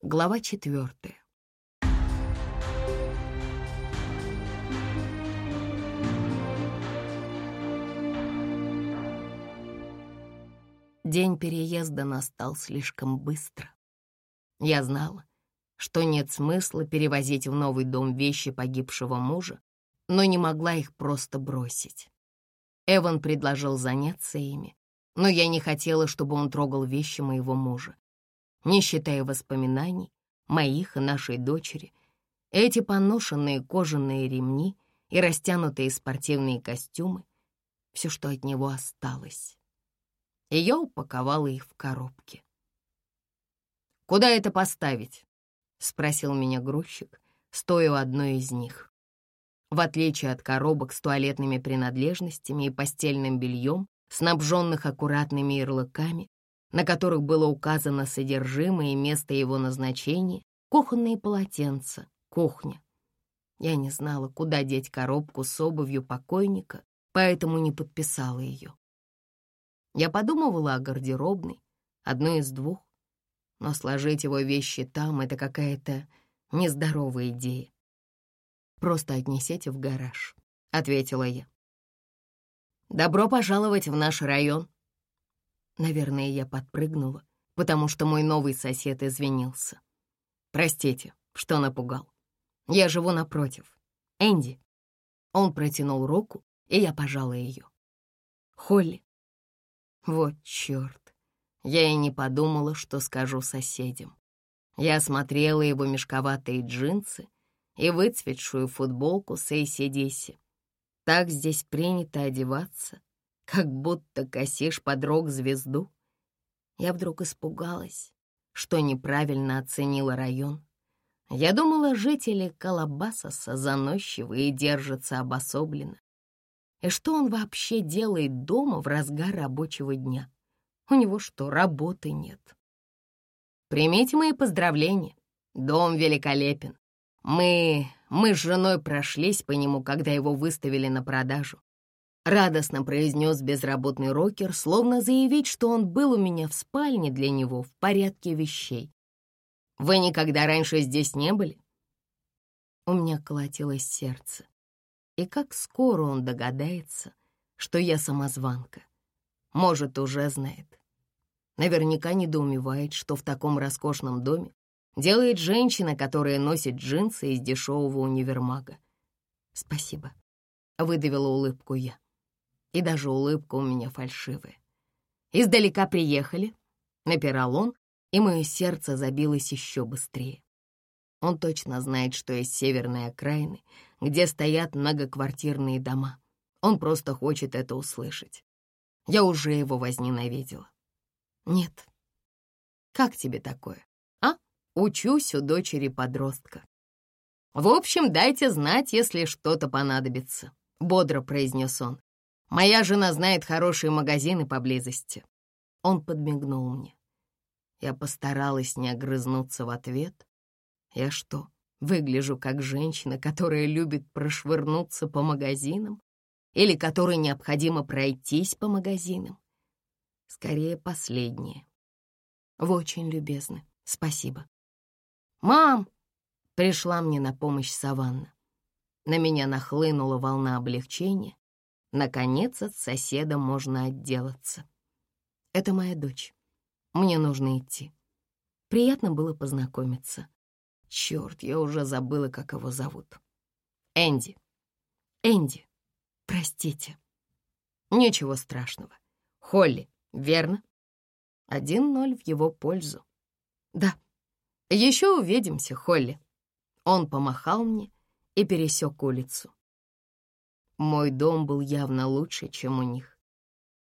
Глава четвертая. День переезда настал слишком быстро. Я знала, что нет смысла перевозить в новый дом вещи погибшего мужа, но не могла их просто бросить. Эван предложил заняться ими, но я не хотела, чтобы он трогал вещи моего мужа. Не считая воспоминаний, моих и нашей дочери, эти поношенные кожаные ремни и растянутые спортивные костюмы — все, что от него осталось и я упаковала их в коробки. «Куда это поставить?» — спросил меня грузчик, стоя у одной из них. В отличие от коробок с туалетными принадлежностями и постельным бельем, снабженных аккуратными ярлыками, на которых было указано содержимое и место его назначения, кухонные полотенца, кухня. Я не знала, куда деть коробку с обувью покойника, поэтому не подписала ее. Я подумывала о гардеробной, одной из двух, но сложить его вещи там — это какая-то нездоровая идея. «Просто отнесите в гараж», — ответила я. «Добро пожаловать в наш район». Наверное, я подпрыгнула, потому что мой новый сосед извинился. «Простите, что напугал. Я живу напротив. Энди». Он протянул руку, и я пожала ее. «Холли, вот черт, я и не подумала, что скажу соседям. Я смотрела его мешковатые джинсы и выцветшую футболку с ACDC. Так здесь принято одеваться, как будто косишь под рок-звезду. Я вдруг испугалась, что неправильно оценила район. Я думала, жители Калабасоса заносчивы и держатся обособленно. И что он вообще делает дома в разгар рабочего дня? У него что, работы нет? Примите мои поздравления. Дом великолепен. Мы... мы с женой прошлись по нему, когда его выставили на продажу. Радостно произнес безработный рокер, словно заявить, что он был у меня в спальне для него в порядке вещей. «Вы никогда раньше здесь не были?» У меня колотилось сердце. И как скоро он догадается, что я самозванка. Может, уже знает. Наверняка недоумевает, что в таком роскошном доме делает женщина, которая носит джинсы из дешевого универмага. «Спасибо», — выдавила улыбку я. И даже улыбка у меня фальшивая. «Издалека приехали», — напирал он, и мое сердце забилось еще быстрее. Он точно знает, что есть северные окраины, где стоят многоквартирные дома. Он просто хочет это услышать. Я уже его возненавидела. Нет. Как тебе такое? А? Учусь у дочери подростка. В общем, дайте знать, если что-то понадобится, — бодро произнес он. Моя жена знает хорошие магазины поблизости. Он подмигнул мне. Я постаралась не огрызнуться в ответ, я что, выгляжу как женщина, которая любит прошвырнуться по магазинам? Или которой необходимо пройтись по магазинам? Скорее, последнее. Вы очень любезны. Спасибо. «Мам!» — пришла мне на помощь Саванна. На меня нахлынула волна облегчения. Наконец, от соседа можно отделаться. Это моя дочь. Мне нужно идти. Приятно было познакомиться. Черт, я уже забыла, как его зовут. Энди. Энди, простите. Ничего страшного. Холли, верно? Один ноль в его пользу. Да. Еще увидимся, Холли. Он помахал мне и пересек улицу. Мой дом был явно лучше, чем у них.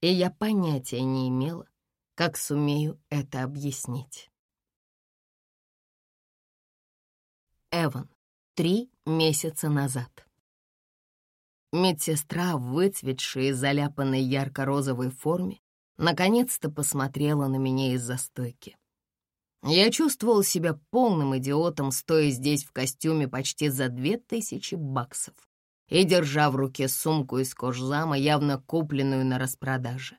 И я понятия не имела, как сумею это объяснить. Эван. Три месяца назад. Медсестра в выцветшей и заляпанной ярко-розовой форме наконец-то посмотрела на меня из-за стойки. Я чувствовал себя полным идиотом, стоя здесь в костюме почти за две тысячи баксов и держа в руке сумку из кожзама, явно купленную на распродаже.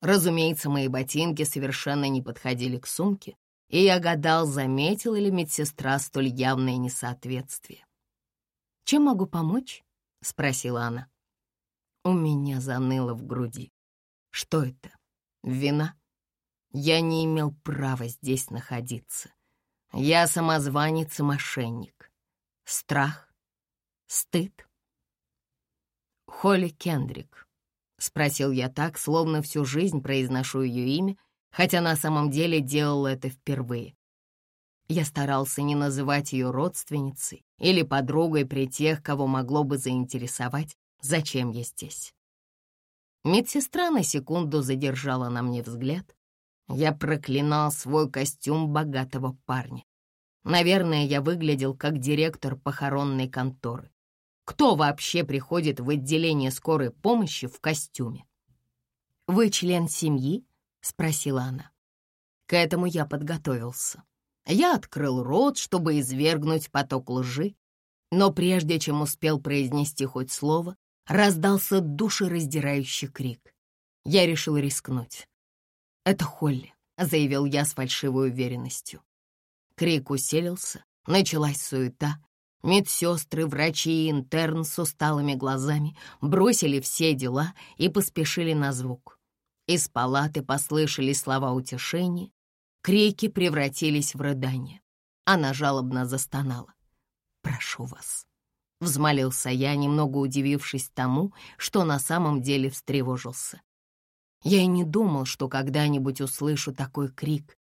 Разумеется, мои ботинки совершенно не подходили к сумке, и я гадал, заметила ли медсестра столь явное несоответствие. «Чем могу помочь?» — спросила она. У меня заныло в груди. Что это? Вина? Я не имел права здесь находиться. Я самозванец и мошенник. Страх? Стыд? Холли Кендрик. Спросил я так, словно всю жизнь произношу ее имя, хотя на самом деле делал это впервые. Я старался не называть ее родственницей или подругой при тех, кого могло бы заинтересовать, зачем я здесь. Медсестра на секунду задержала на мне взгляд. Я проклинал свой костюм богатого парня. Наверное, я выглядел как директор похоронной конторы. Кто вообще приходит в отделение скорой помощи в костюме? «Вы член семьи?» — спросила она. К этому я подготовился. Я открыл рот, чтобы извергнуть поток лжи, но прежде чем успел произнести хоть слово, раздался душераздирающий крик. Я решил рискнуть. «Это Холли», — заявил я с фальшивой уверенностью. Крик усилился, началась суета. Медсестры, врачи и интерн с усталыми глазами бросили все дела и поспешили на звук. Из палаты послышались слова утешения, крики превратились в рыдание. Она жалобно застонала. «Прошу вас», — взмолился я, немного удивившись тому, что на самом деле встревожился. Я и не думал, что когда-нибудь услышу такой крик,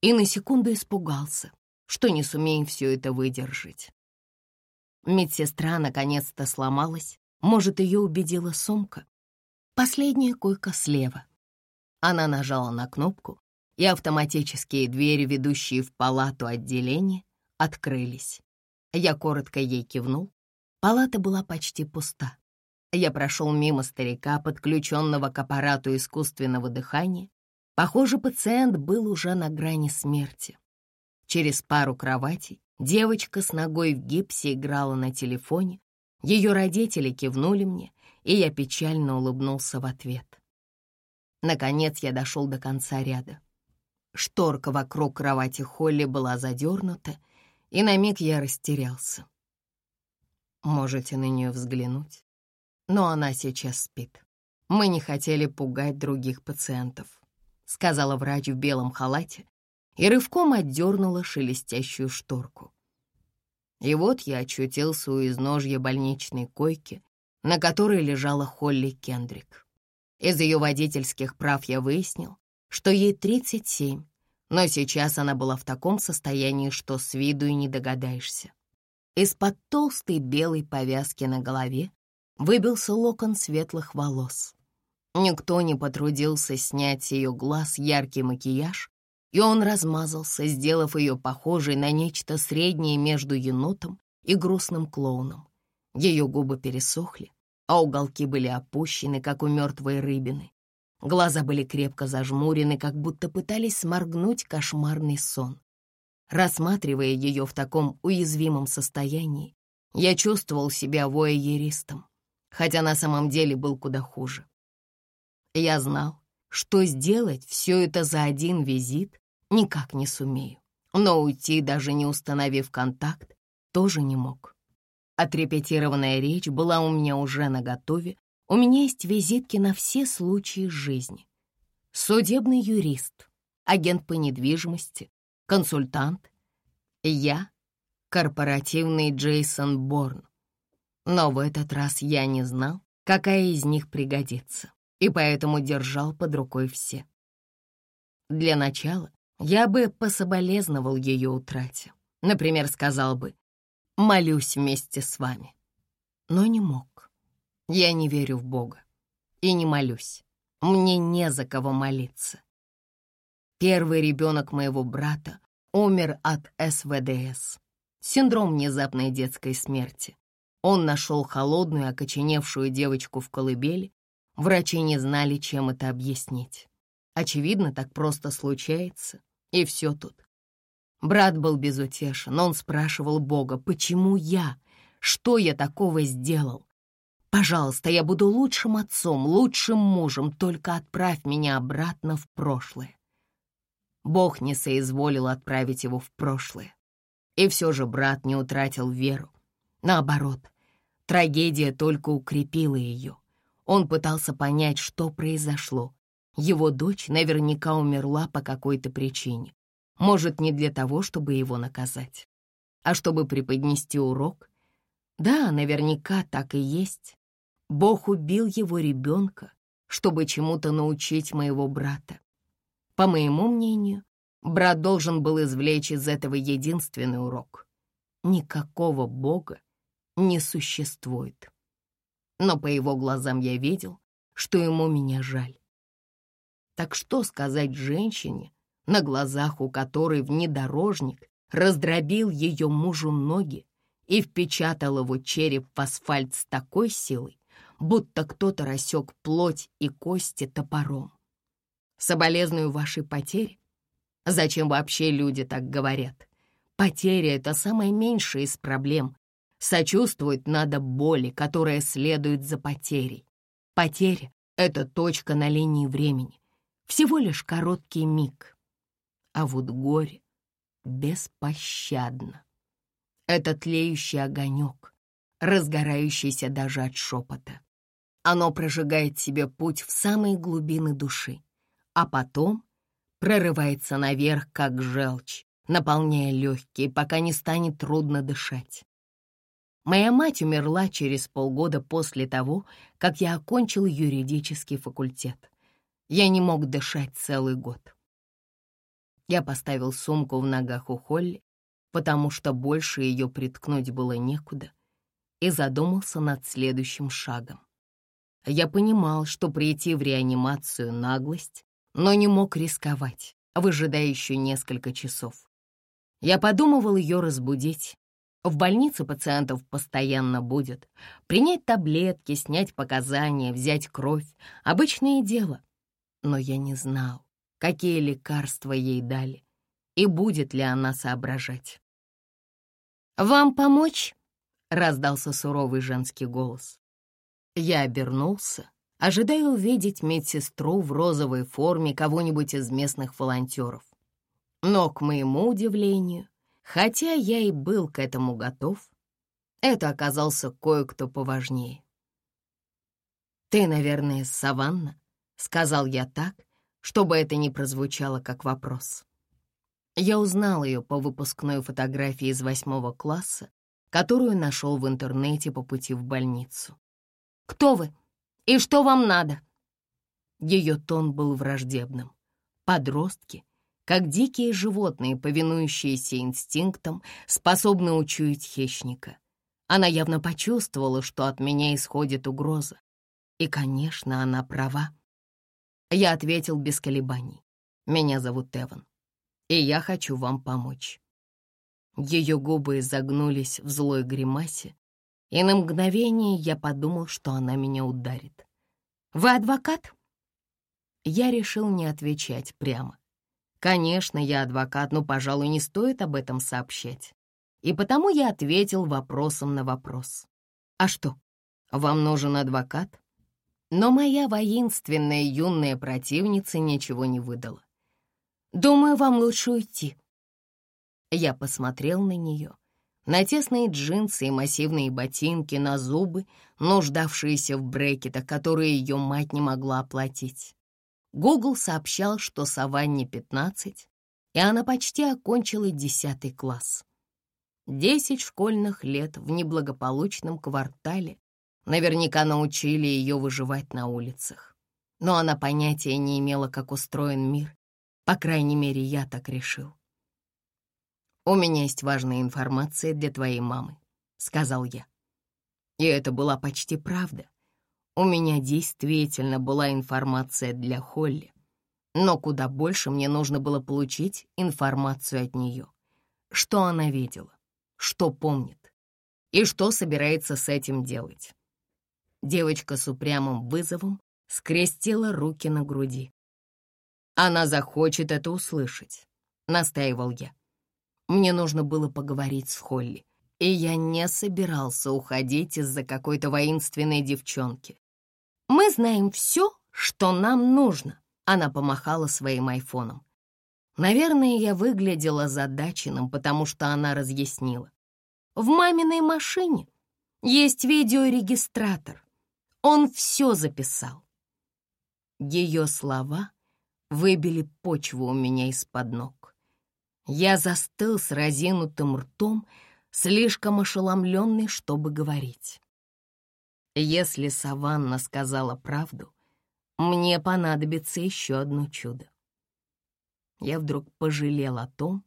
и на секунду испугался, что не сумею все это выдержать. Медсестра наконец-то сломалась. Может, ее убедила сумка? Последняя койка слева. Она нажала на кнопку, и автоматические двери, ведущие в палату отделения, открылись. Я коротко ей кивнул. Палата была почти пуста. Я прошел мимо старика, подключенного к аппарату искусственного дыхания. Похоже, пациент был уже на грани смерти. Через пару кроватей девочка с ногой в гипсе играла на телефоне. Ее родители кивнули мне, и я печально улыбнулся в ответ. Наконец я дошел до конца ряда. Шторка вокруг кровати Холли была задернута, и на миг я растерялся. Можете на нее взглянуть, но она сейчас спит. Мы не хотели пугать других пациентов, сказала врач в белом халате, и рывком отдернула шелестящую шторку. И вот я очутился у изножья больничной койки, на которой лежала Холли Кендрик. Из ее водительских прав я выяснил, что ей 37, но сейчас она была в таком состоянии, что с виду и не догадаешься. Из-под толстой белой повязки на голове выбился локон светлых волос. Никто не потрудился снять с ее глаз яркий макияж, и он размазался, сделав ее похожей на нечто среднее между енотом и грустным клоуном. Ее губы пересохли, а уголки были опущены, как у мертвой рыбины. Глаза были крепко зажмурены, как будто пытались сморгнуть кошмарный сон. Рассматривая ее в таком уязвимом состоянии, я чувствовал себя вояеристом, хотя на самом деле был куда хуже. Я знал, что сделать все это за один визит никак не сумею. Но уйти, даже не установив контакт, тоже не мог. Отрепетированная речь была у меня уже наготове. У меня есть визитки на все случаи жизни. Судебный юрист, агент по недвижимости, консультант. Я — корпоративный Джейсон Борн. Но в этот раз я не знал, какая из них пригодится, и поэтому держал под рукой все. Для начала я бы пособолезновал ее утрате. Например, сказал бы «молюсь вместе с вами». Но не мог. Я не верю в Бога и не молюсь. Мне не за кого молиться. Первый ребенок моего брата умер от СВДС, синдром внезапной детской смерти. Он нашел холодную, окоченевшую девочку в колыбели. Врачи не знали, чем это объяснить. Очевидно, так просто случается. И все тут. Брат был безутешен, он спрашивал Бога, почему я? Что я такого сделал? Пожалуйста, я буду лучшим отцом, лучшим мужем, только отправь меня обратно в прошлое. Бог не соизволил отправить его в прошлое. И все же брат не утратил веру. Наоборот, трагедия только укрепила ее. Он пытался понять, что произошло. Его дочь наверняка умерла по какой-то причине. Может, не для того, чтобы его наказать, а чтобы преподнести урок. Да, наверняка так и есть. Бог убил его ребенка, чтобы чему-то научить моего брата. По моему мнению, брат должен был извлечь из этого единственный урок. Никакого Бога не существует. Но по его глазам я видел, что ему меня жаль. Так что сказать женщине, на глазах у которой внедорожник раздробил ее мужу ноги и впечатал его череп в асфальт с такой силой, будто кто-то рассек плоть и кости топором. Соболезную вашей потере? Зачем вообще люди так говорят? Потеря — это самая меньшая из проблем. Сочувствовать надо боли, которая следует за потерей. Потеря — это точка на линии времени. Всего лишь короткий миг. А вот горе беспощадно. Это тлеющий огонек, разгорающийся даже от шепота. Оно прожигает себе путь в самые глубины души, а потом прорывается наверх, как желчь, наполняя легкие, пока не станет трудно дышать. Моя мать умерла через полгода после того, как я окончил юридический факультет. Я не мог дышать целый год. Я поставил сумку в ногах у Холли, потому что больше ее приткнуть было некуда, и задумался над следующим шагом. Я понимал, что прийти в реанимацию — наглость, но не мог рисковать, выжидая еще несколько часов. Я подумывал ее разбудить. В больнице пациентов постоянно будет. Принять таблетки, снять показания, взять кровь — обычное дело. Но я не знал, какие лекарства ей дали и будет ли она соображать. «Вам помочь?» — раздался суровый женский голос. Я обернулся, ожидая увидеть медсестру в розовой форме кого-нибудь из местных волонтеров. Но, к моему удивлению, хотя я и был к этому готов, это оказался кое-кто поважнее. «Ты, наверное, Саванна?» — сказал я так, чтобы это не прозвучало как вопрос. Я узнал ее по выпускной фотографии из восьмого класса, которую нашел в интернете по пути в больницу. Кто вы? И что вам надо?» Ее тон был враждебным. Подростки, как дикие животные, повинующиеся инстинктам, способны учуять хищника. Она явно почувствовала, что от меня исходит угроза. И, конечно, она права. Я ответил без колебаний. «Меня зовут Эван, и я хочу вам помочь». Ее губы изогнулись в злой гримасе, и на мгновение я подумал, что она меня ударит. «Вы адвокат?» Я решил не отвечать прямо. Конечно, я адвокат, но, пожалуй, не стоит об этом сообщать. И потому я ответил вопросом на вопрос. «А что, вам нужен адвокат?» Но моя воинственная юная противница ничего не выдала. «Думаю, вам лучше уйти». Я посмотрел на нее на тесные джинсы и массивные ботинки, на зубы, нуждавшиеся в брекетах, которые ее мать не могла оплатить. Гугл сообщал, что Саванне 15, и она почти окончила 10 класс. Десять школьных лет в неблагополучном квартале наверняка научили ее выживать на улицах. Но она понятия не имела, как устроен мир. По крайней мере, я так решил. «У меня есть важная информация для твоей мамы», — сказал я. И это была почти правда. У меня действительно была информация для Холли, но куда больше мне нужно было получить информацию от нее. Что она видела, что помнит и что собирается с этим делать. Девочка с упрямым вызовом скрестила руки на груди. «Она захочет это услышать», — настаивал я. Мне нужно было поговорить с Холли, и я не собирался уходить из-за какой-то воинственной девчонки. «Мы знаем все, что нам нужно», — она помахала своим айфоном. Наверное, я выглядела задаченным, потому что она разъяснила. В маминой машине есть видеорегистратор. Он все записал. Ее слова выбили почву у меня из-под ног. Я застыл с разинутым ртом, слишком ошеломленный, чтобы говорить. Если Саванна сказала правду, мне понадобится еще одно чудо. Я вдруг пожалел о том,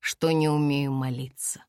что не умею молиться.